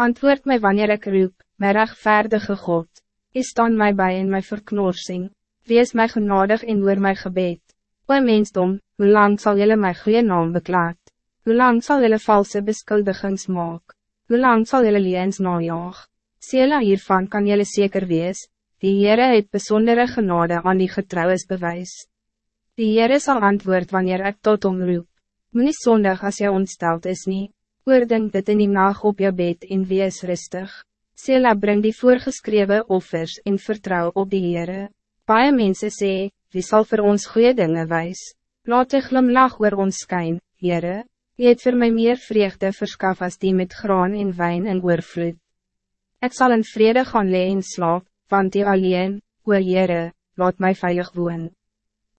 Antwoord mij wanneer ik roep, mijn rechtvaardige God. Is staan mij bij in mijn verknorsing. Wees mij genadig in oor mijn gebed. O mensdom, hoe lang zal jullie mijn goede naam beklaat? Hoe lang zal jullie valse beschuldigings maak? Hoe lang zal jullie liens najaag? Sela hiervan kan jullie zeker wees, die Heere het bijzondere genade aan die getrouwes bewys. Die Heere zal antwoord wanneer ik tot hom roep. Moe nie sondig as jy ontsteld is nie. Oordink dit in die nacht op jou bed en wees rustig. Sela bring die voorgeschreven offers en vertrouw op die Heere. Baie mense sê, wie zal voor ons goede dingen wijs? Laat die glimlach oor ons skyn, Heere. Je het voor mij meer vreugde verskaf als die met graan en wijn en oorvloed. Ik zal in vrede gaan leen slaap, want die alleen, o Heere, laat mij veilig woon.